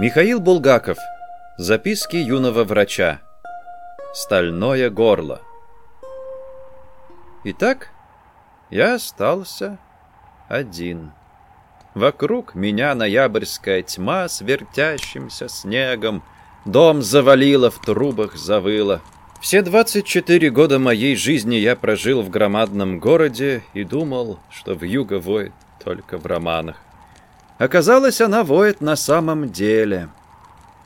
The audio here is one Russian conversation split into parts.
Михаил Булгаков. Записки юного врача. Стальное горло. Итак, я остался один. Вокруг меня ноябрьская тьма с вертящимся снегом. Дом завалило, в трубах завыло. Все 24 года моей жизни я прожил в громадном городе и думал, что в юго воет только в романах. Оказалось, она воет на самом деле.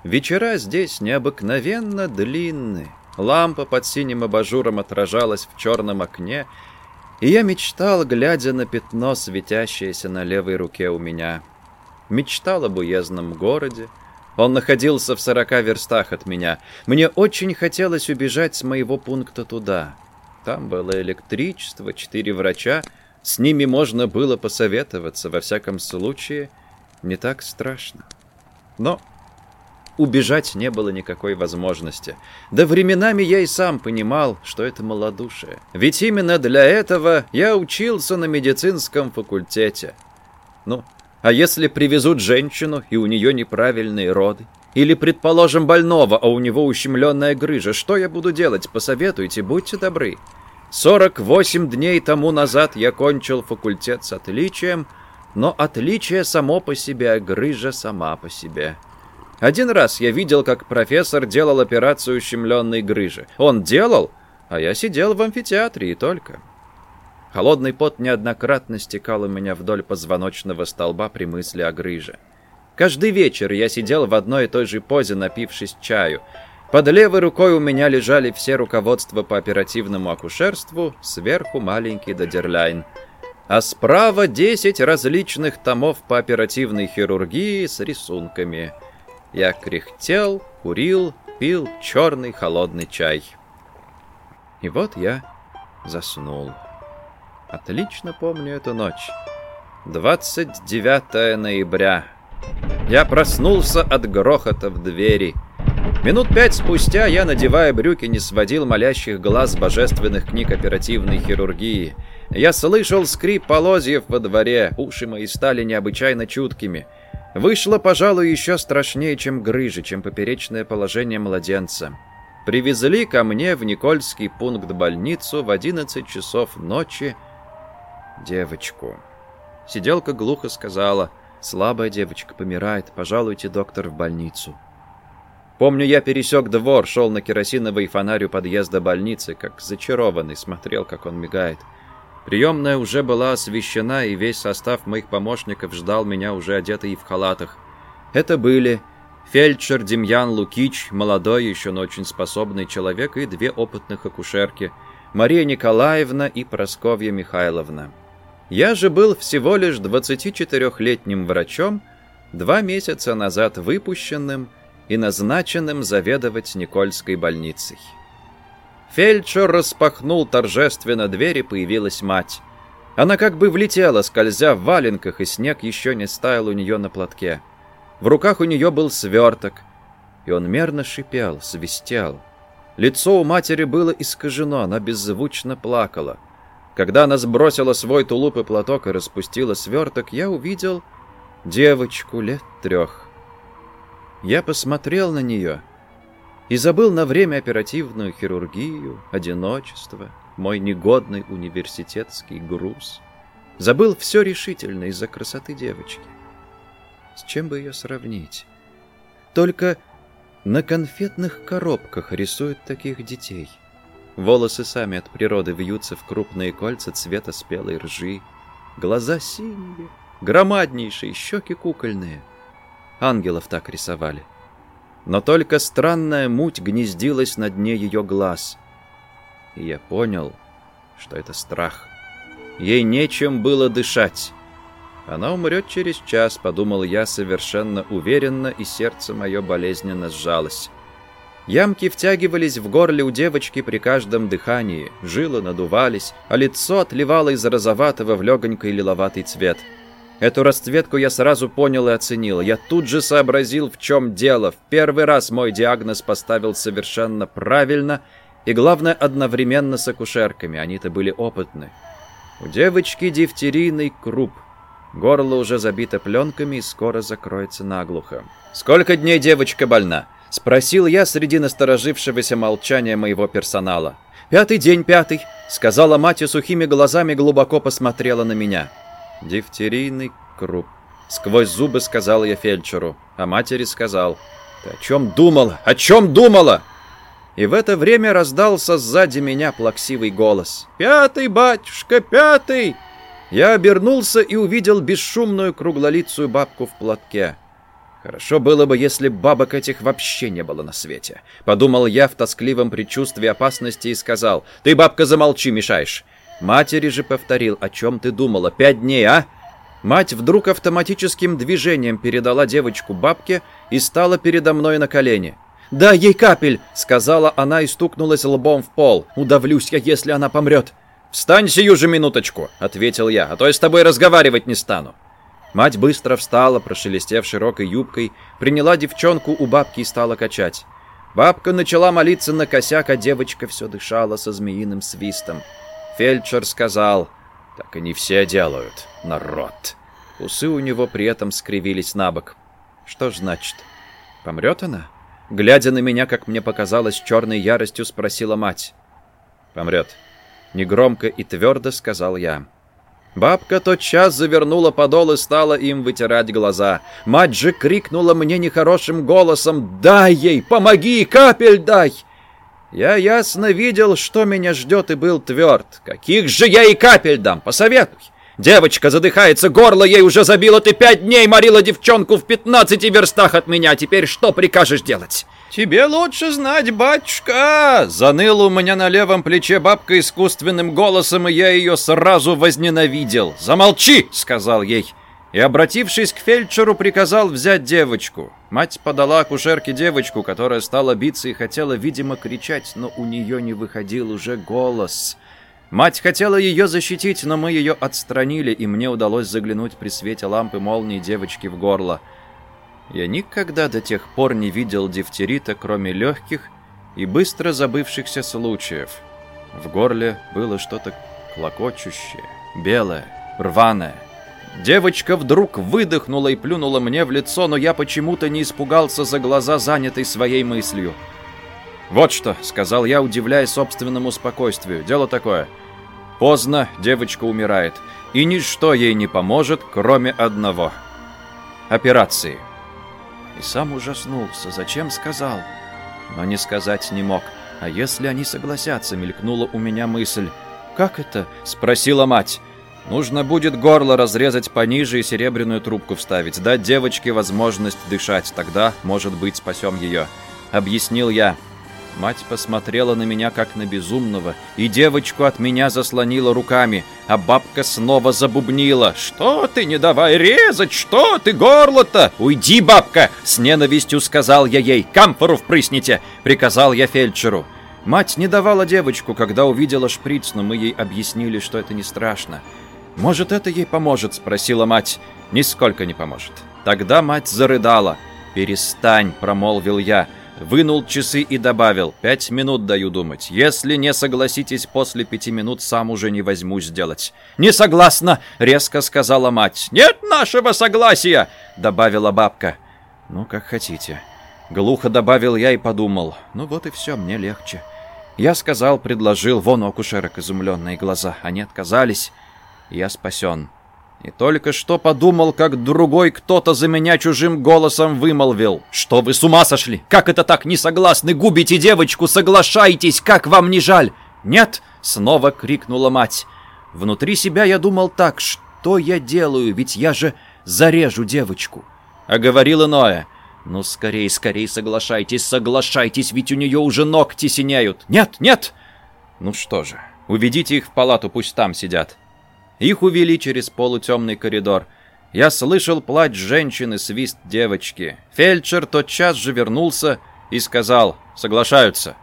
Вечера здесь необыкновенно длинны. Лампа под синим абажуром отражалась в черном окне, и я мечтал, глядя на пятно, светящееся на левой руке у меня. Мечтал об уездном городе. Он находился в сорока верстах от меня. Мне очень хотелось убежать с моего пункта туда. Там было электричество, четыре врача. С ними можно было посоветоваться, во всяком случае — не так страшно. Но убежать не было никакой возможности. Да временами я и сам понимал, что это малодушие. Ведь именно для этого я учился на медицинском факультете. Ну, а если привезут женщину, и у нее неправильные роды? Или, предположим, больного, а у него ущемленная грыжа, что я буду делать? Посоветуйте, будьте добры. 48 дней тому назад я кончил факультет с отличием, но отличие само по себе, грыжа сама по себе. Один раз я видел, как профессор делал операцию ущемленной грыжи. Он делал, а я сидел в амфитеатре и только. Холодный пот неоднократно стекал у меня вдоль позвоночного столба при мысли о грыже. Каждый вечер я сидел в одной и той же позе, напившись чаю. Под левой рукой у меня лежали все руководства по оперативному акушерству, сверху маленький додерляйн — а справа 10 различных томов по оперативной хирургии с рисунками. Я кряхтел, курил, пил черный холодный чай. И вот я заснул. Отлично помню эту ночь. 29 ноября. Я проснулся от грохота в двери. Минут пять спустя я, надевая брюки, не сводил молящих глаз божественных книг оперативной хирургии. Я слышал скрип полозьев во дворе, уши мои стали необычайно чуткими. Вышло, пожалуй, еще страшнее, чем грыжи, чем поперечное положение младенца. Привезли ко мне в Никольский пункт больницу в 11 часов ночи девочку. Сиделка глухо сказала, «Слабая девочка помирает, пожалуйте, доктор, в больницу». Помню, я пересек двор, шел на керосиновый фонарь у подъезда больницы, как зачарованный, смотрел, как он мигает. Приемная уже была освещена, и весь состав моих помощников ждал меня уже одетый в халатах. Это были фельдшер Демьян Лукич, молодой еще, но очень способный человек, и две опытных акушерки, Мария Николаевна и Просковья Михайловна. Я же был всего лишь 24-летним врачом, два месяца назад выпущенным, и назначенным заведовать Никольской больницей. Фельдшер распахнул торжественно дверь, и появилась мать. Она как бы влетела, скользя в валенках, и снег еще не стаял у нее на платке. В руках у нее был сверток, и он мерно шипел, свистел. Лицо у матери было искажено, она беззвучно плакала. Когда она сбросила свой тулуп и платок и распустила сверток, я увидел девочку лет трех. Я посмотрел на нее и забыл на время оперативную хирургию, одиночество, мой негодный университетский груз. Забыл все решительно из-за красоты девочки. С чем бы ее сравнить? Только на конфетных коробках рисуют таких детей. Волосы сами от природы вьются в крупные кольца цвета спелой ржи. Глаза синие, громаднейшие, щеки кукольные — Ангелов так рисовали. Но только странная муть гнездилась на дне ее глаз. И я понял, что это страх. Ей нечем было дышать. Она умрет через час, подумал я совершенно уверенно, и сердце мое болезненно сжалось. Ямки втягивались в горле у девочки при каждом дыхании, жилы надувались, а лицо отливало из розоватого в легонький лиловатый цвет — Эту расцветку я сразу понял и оценил. Я тут же сообразил, в чем дело. В первый раз мой диагноз поставил совершенно правильно и, главное, одновременно с акушерками. Они-то были опытны. У девочки дифтерийный круп. Горло уже забито пленками и скоро закроется наглухо. «Сколько дней девочка больна?» — спросил я среди насторожившегося молчания моего персонала. «Пятый день, пятый», — сказала мать и сухими глазами глубоко посмотрела на меня. «Дифтерийный круп», — сквозь зубы сказал я фельдшеру, а матери сказал. «Ты о чем думала? О чем думала?» И в это время раздался сзади меня плаксивый голос. «Пятый, батюшка, пятый!» Я обернулся и увидел бесшумную круглолицую бабку в платке. Хорошо было бы, если бабок этих вообще не было на свете. Подумал я в тоскливом предчувствии опасности и сказал, «Ты, бабка, замолчи, мешаешь». Матери же повторил, «О чем ты думала? Пять дней, а?» Мать вдруг автоматическим движением передала девочку бабке и стала передо мной на колени. «Дай ей капель!» — сказала она и стукнулась лбом в пол. «Удавлюсь я, если она помрет!» «Встань сию же минуточку!» — ответил я, «а то я с тобой разговаривать не стану!» Мать быстро встала, прошелестев широкой юбкой, приняла девчонку у бабки и стала качать. Бабка начала молиться на косяк, а девочка все дышала со змеиным свистом. Фельдшер сказал, «Так и не все делают, народ!» Усы у него при этом скривились на бок. «Что ж значит? Помрет она?» Глядя на меня, как мне показалось, черной яростью спросила мать. «Помрет». Негромко и твердо сказал я. Бабка тотчас завернула подол и стала им вытирать глаза. Мать же крикнула мне нехорошим голосом «Дай ей! Помоги! Капель дай!» Я ясно видел, что меня ждет, и был тверд. «Каких же я и капель дам? Посоветуй!» Девочка задыхается, горло ей уже забило. Ты пять дней морила девчонку в пятнадцати верстах от меня. Теперь что прикажешь делать? «Тебе лучше знать, батюшка!» Заныл у меня на левом плече бабка искусственным голосом, и я ее сразу возненавидел. «Замолчи!» — сказал ей. И, обратившись к фельдшеру, приказал взять девочку. Мать подала акушерке девочку, которая стала биться и хотела, видимо, кричать, но у нее не выходил уже голос. Мать хотела ее защитить, но мы ее отстранили, и мне удалось заглянуть при свете лампы молнии девочки в горло. Я никогда до тех пор не видел дифтерита, кроме легких и быстро забывшихся случаев. В горле было что-то клокочущее, белое, рваное. Девочка вдруг выдохнула и плюнула мне в лицо, но я почему-то не испугался за глаза, занятой своей мыслью. «Вот что», — сказал я, удивляясь собственному спокойствию. «Дело такое. Поздно, девочка умирает, и ничто ей не поможет, кроме одного — операции. И сам ужаснулся, зачем сказал? Но не сказать не мог. А если они согласятся, мелькнула у меня мысль. «Как это?» — спросила мать. «Нужно будет горло разрезать пониже и серебряную трубку вставить, дать девочке возможность дышать, тогда, может быть, спасем ее», — объяснил я. Мать посмотрела на меня, как на безумного, и девочку от меня заслонила руками, а бабка снова забубнила. «Что ты, не давай резать? Что ты, горло-то? Уйди, бабка!» С ненавистью сказал я ей. «Камфору впрысните!» Приказал я фельдшеру. Мать не давала девочку, когда увидела шприц, но мы ей объяснили, что это не страшно. «Может, это ей поможет?» – спросила мать. «Нисколько не поможет». Тогда мать зарыдала. «Перестань», – промолвил я. Вынул часы и добавил. «Пять минут даю думать. Если не согласитесь после пяти минут, сам уже не возьмусь сделать». «Не согласна!» — резко сказала мать. «Нет нашего согласия!» — добавила бабка. «Ну, как хотите». Глухо добавил я и подумал. «Ну вот и все, мне легче». Я сказал, предложил, вон у акушерок изумленные глаза. Они отказались. Я спасен. И только что подумал, как другой кто-то за меня чужим голосом вымолвил. «Что вы с ума сошли? Как это так не согласны? Губите девочку, соглашайтесь, как вам не жаль?» «Нет!» — снова крикнула мать. Внутри себя я думал так, что я делаю, ведь я же зарежу девочку. А говорил иное. «Ну, скорей, скорей соглашайтесь, соглашайтесь, ведь у нее уже ногти синяют!» «Нет, нет!» «Ну что же, уведите их в палату, пусть там сидят». Их увели через полутемный коридор. Я слышал плач женщины, свист девочки. Фельдшер тотчас же вернулся и сказал «Соглашаются».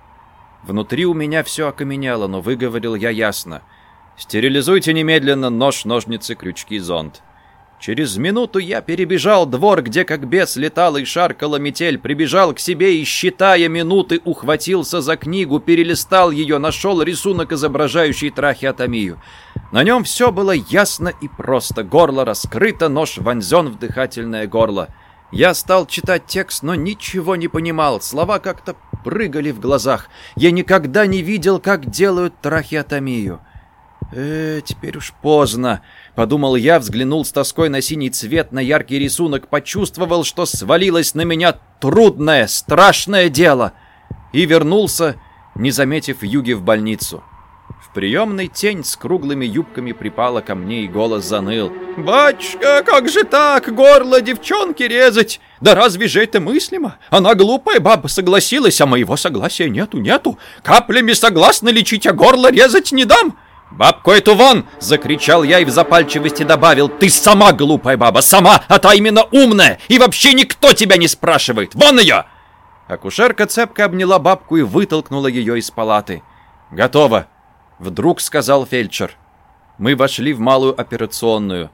Внутри у меня все окаменело, но выговорил я ясно. «Стерилизуйте немедленно нож, ножницы, крючки, зонд». Через минуту я перебежал двор, где как бес летала и шаркала метель, прибежал к себе и, считая минуты, ухватился за книгу, перелистал ее, нашел рисунок, изображающий трахеотомию. На нем все было ясно и просто. Горло раскрыто, нож вонзен в дыхательное горло. Я стал читать текст, но ничего не понимал. Слова как-то прыгали в глазах. Я никогда не видел, как делают трахеотомию. «Э, теперь уж поздно», — подумал я, взглянул с тоской на синий цвет, на яркий рисунок, почувствовал, что свалилось на меня трудное, страшное дело, и вернулся, не заметив Юги в больницу. В приемной тень с круглыми юбками припала ко мне, и голос заныл. «Батюшка, как же так, горло девчонки резать? Да разве же это мыслимо? Она глупая баба согласилась, а моего согласия нету, нету. Каплями согласна лечить, а горло резать не дам!» «Бабку эту вон!» — закричал я и в запальчивости добавил. «Ты сама глупая баба, сама, а та именно умная, и вообще никто тебя не спрашивает! Вон ее!» Акушерка цепко обняла бабку и вытолкнула ее из палаты. «Готово!» — вдруг сказал фельдшер. Мы вошли в малую операционную,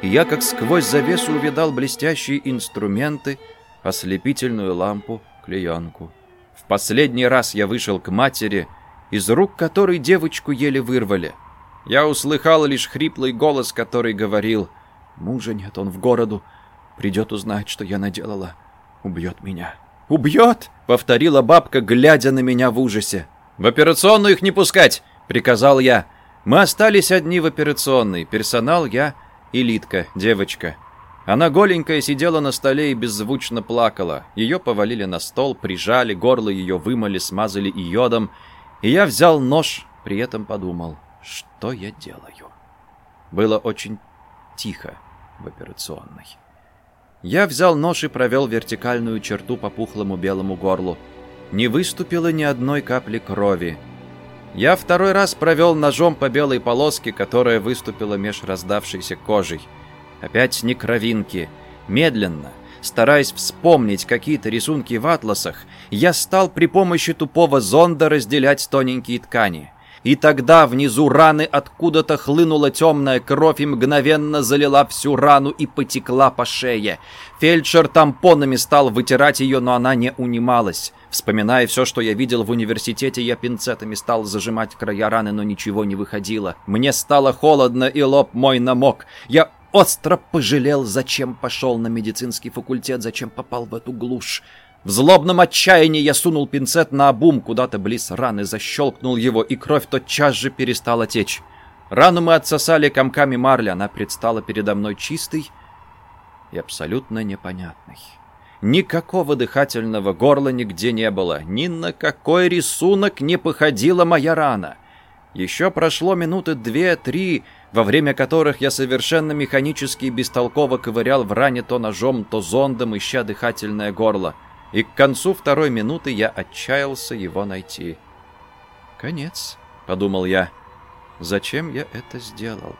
и я как сквозь завесу увидал блестящие инструменты, ослепительную лампу, клеенку. В последний раз я вышел к матери — из рук которой девочку еле вырвали. Я услыхал лишь хриплый голос, который говорил «Мужа нет, он в городу. Придет узнать, что я наделала. Убьет меня». «Убьет?» — повторила бабка, глядя на меня в ужасе. «В операционную их не пускать!» — приказал я. Мы остались одни в операционной. Персонал я и Литка, девочка. Она голенькая сидела на столе и беззвучно плакала. Ее повалили на стол, прижали, горло ее вымыли, смазали йодом — и я взял нож, при этом подумал, что я делаю. Было очень тихо в операционной. Я взял нож и провел вертикальную черту по пухлому белому горлу. Не выступило ни одной капли крови. Я второй раз провел ножом по белой полоске, которая выступила меж раздавшейся кожей. Опять не кровинки. Медленно, Стараясь вспомнить какие-то рисунки в атласах, я стал при помощи тупого зонда разделять тоненькие ткани. И тогда внизу раны откуда-то хлынула темная кровь и мгновенно залила всю рану и потекла по шее. Фельдшер тампонами стал вытирать ее, но она не унималась. Вспоминая все, что я видел в университете, я пинцетами стал зажимать края раны, но ничего не выходило. Мне стало холодно, и лоб мой намок. Я остро пожалел, зачем пошел на медицинский факультет, зачем попал в эту глушь. В злобном отчаянии я сунул пинцет на обум куда-то близ раны, защелкнул его, и кровь тотчас же перестала течь. Рану мы отсосали комками марли, она предстала передо мной чистой и абсолютно непонятной. Никакого дыхательного горла нигде не было, ни на какой рисунок не походила моя рана. Еще прошло минуты две-три, во время которых я совершенно механически и бестолково ковырял в ране то ножом, то зондом, ища дыхательное горло. И к концу второй минуты я отчаялся его найти. «Конец», — подумал я. «Зачем я это сделал?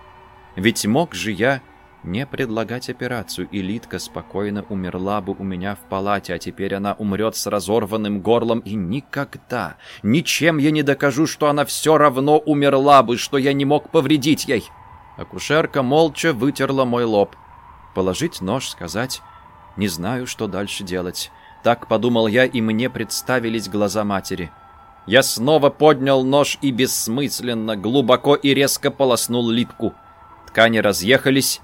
Ведь мог же я не предлагать операцию, и Литка спокойно умерла бы у меня в палате, а теперь она умрет с разорванным горлом, и никогда, ничем я не докажу, что она все равно умерла бы, что я не мог повредить ей». Акушерка молча вытерла мой лоб. Положить нож, сказать «не знаю, что дальше делать». Так подумал я, и мне представились глаза матери. Я снова поднял нож и бессмысленно, глубоко и резко полоснул литку. Ткани разъехались,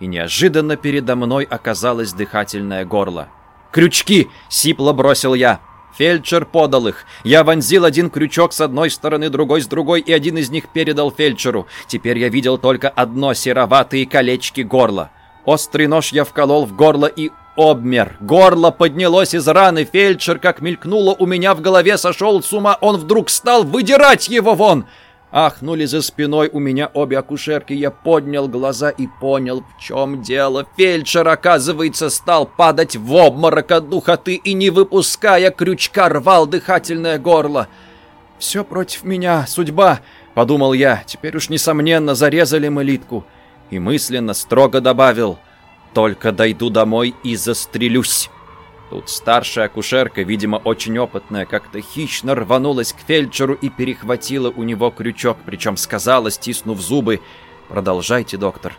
и неожиданно передо мной оказалось дыхательное горло. «Крючки!» — сипло бросил я. Фельдшер подал их. Я вонзил один крючок с одной стороны, другой с другой, и один из них передал фельдшеру. Теперь я видел только одно сероватые колечки горла. Острый нож я вколол в горло и обмер. Горло поднялось из раны. Фельдшер, как мелькнуло у меня в голове, сошел с ума. Он вдруг стал выдирать его вон. Ахнули за спиной у меня обе акушерки. Я поднял глаза и понял, в чем дело. Фельдшер, оказывается, стал падать в обморок от духоты и, не выпуская крючка, рвал дыхательное горло. «Все против меня, судьба», — подумал я. «Теперь уж, несомненно, зарезали мы Литку». И мысленно строго добавил, «Только дойду домой и застрелюсь». Тут старшая акушерка, видимо, очень опытная, как-то хищно рванулась к фельдшеру и перехватила у него крючок, причем сказала, стиснув зубы, «Продолжайте, доктор.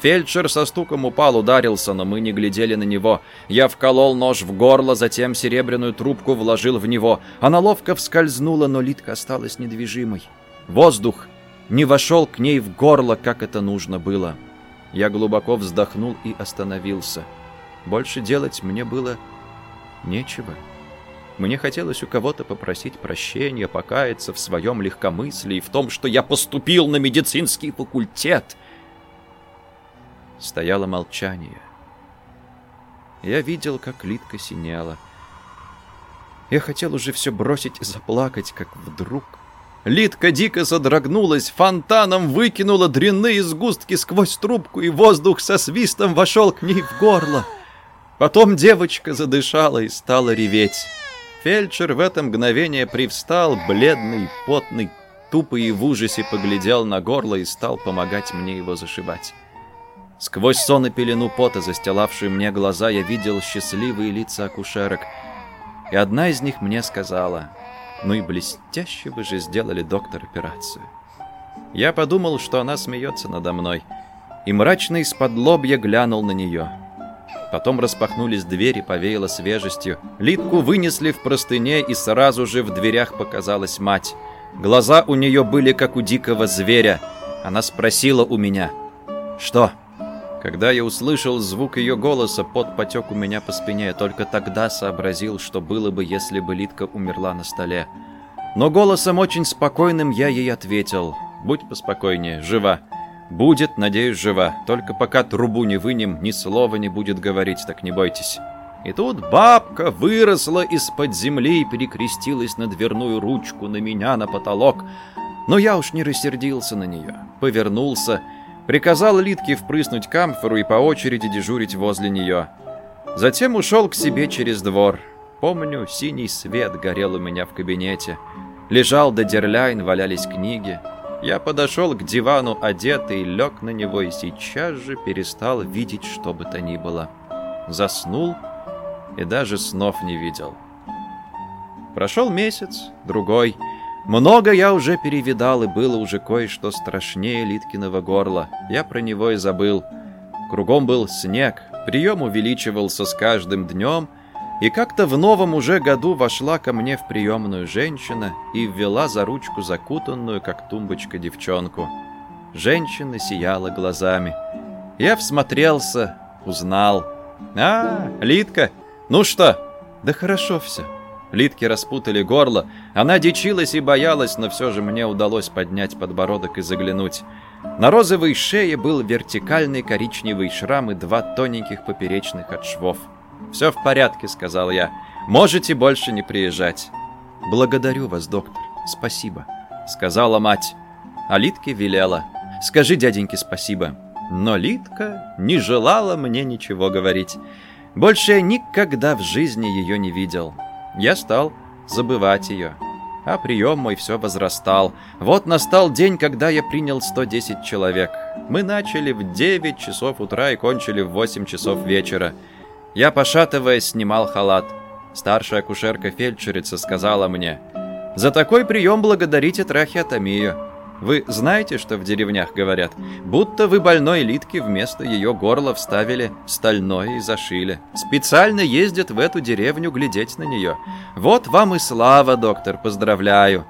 Фельдшер со стуком упал, ударился, но мы не глядели на него. Я вколол нож в горло, затем серебряную трубку вложил в него. Она ловко вскользнула, но Литка осталась недвижимой. Воздух не вошел к ней в горло, как это нужно было. Я глубоко вздохнул и остановился. Больше делать мне было нечего. Мне хотелось у кого-то попросить прощения, покаяться в своем легкомыслии, в том, что я поступил на медицинский факультет — Стояло молчание. Я видел, как Литка синела. Я хотел уже все бросить и заплакать, как вдруг... Литка дико задрогнулась, фонтаном выкинула дрянные сгустки сквозь трубку, и воздух со свистом вошел к ней в горло. Потом девочка задышала и стала реветь. Фельдшер в это мгновение привстал, бледный, потный, тупо и в ужасе поглядел на горло и стал помогать мне его зашивать. Сквозь сон и пелену пота, застилавшую мне глаза, я видел счастливые лица акушерок. И одна из них мне сказала, «Ну и блестяще вы же сделали, доктор, операцию». Я подумал, что она смеется надо мной, и мрачно из-под лобья глянул на нее. Потом распахнулись двери, повеяло свежестью. Литку вынесли в простыне, и сразу же в дверях показалась мать. Глаза у нее были, как у дикого зверя. Она спросила у меня, «Что?» Когда я услышал звук ее голоса, пот потек у меня по спине. Только тогда сообразил, что было бы, если бы Литка умерла на столе. Но голосом очень спокойным я ей ответил. «Будь поспокойнее, жива. Будет, надеюсь, жива. Только пока трубу не вынем, ни слова не будет говорить, так не бойтесь». И тут бабка выросла из-под земли и перекрестилась на дверную ручку, на меня, на потолок. Но я уж не рассердился на нее. Повернулся Приказал Литке впрыснуть камфору и по очереди дежурить возле нее. Затем ушел к себе через двор. Помню, синий свет горел у меня в кабинете. Лежал Дадерляйн, валялись книги. Я подошел к дивану одетый, лег на него и сейчас же перестал видеть что бы то ни было. Заснул и даже снов не видел. Прошел месяц, другой — много я уже перевидал, и было уже кое-что страшнее Литкиного горла. Я про него и забыл. Кругом был снег, прием увеличивался с каждым днем, и как-то в новом уже году вошла ко мне в приемную женщина и ввела за ручку закутанную, как тумбочка, девчонку. Женщина сияла глазами. Я всмотрелся, узнал. «А, Литка, ну что?» «Да хорошо все». Литки распутали горло. Она дичилась и боялась, но все же мне удалось поднять подбородок и заглянуть. На розовой шее был вертикальный коричневый шрам и два тоненьких поперечных от швов. «Все в порядке», — сказал я. «Можете больше не приезжать». «Благодарю вас, доктор. Спасибо», — сказала мать. А Литке велела. «Скажи дяденьке спасибо». Но Литка не желала мне ничего говорить. Больше я никогда в жизни ее не видел. Я стал забывать ее. А прием мой все возрастал. Вот настал день, когда я принял 110 человек. Мы начали в 9 часов утра и кончили в 8 часов вечера. Я, пошатываясь, снимал халат. Старшая акушерка-фельдшерица сказала мне, «За такой прием благодарите трахеотомию. Вы знаете, что в деревнях говорят? Будто вы больной Литке вместо ее горла вставили стальное и зашили. Специально ездят в эту деревню глядеть на нее. Вот вам и слава, доктор, поздравляю.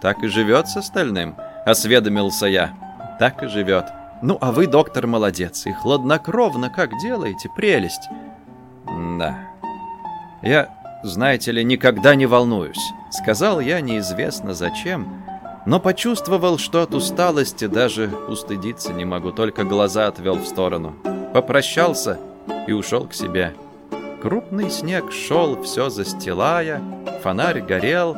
Так и живет с остальным, осведомился я. Так и живет. Ну, а вы, доктор, молодец, и хладнокровно как делаете, прелесть. Да. Я, знаете ли, никогда не волнуюсь. Сказал я неизвестно зачем, но почувствовал, что от усталости даже устыдиться не могу, только глаза отвел в сторону. Попрощался и ушел к себе. Крупный снег шел, все застилая, фонарь горел,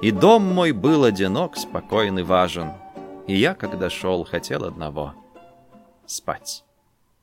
и дом мой был одинок, спокоен и важен. И я, когда шел, хотел одного — спать.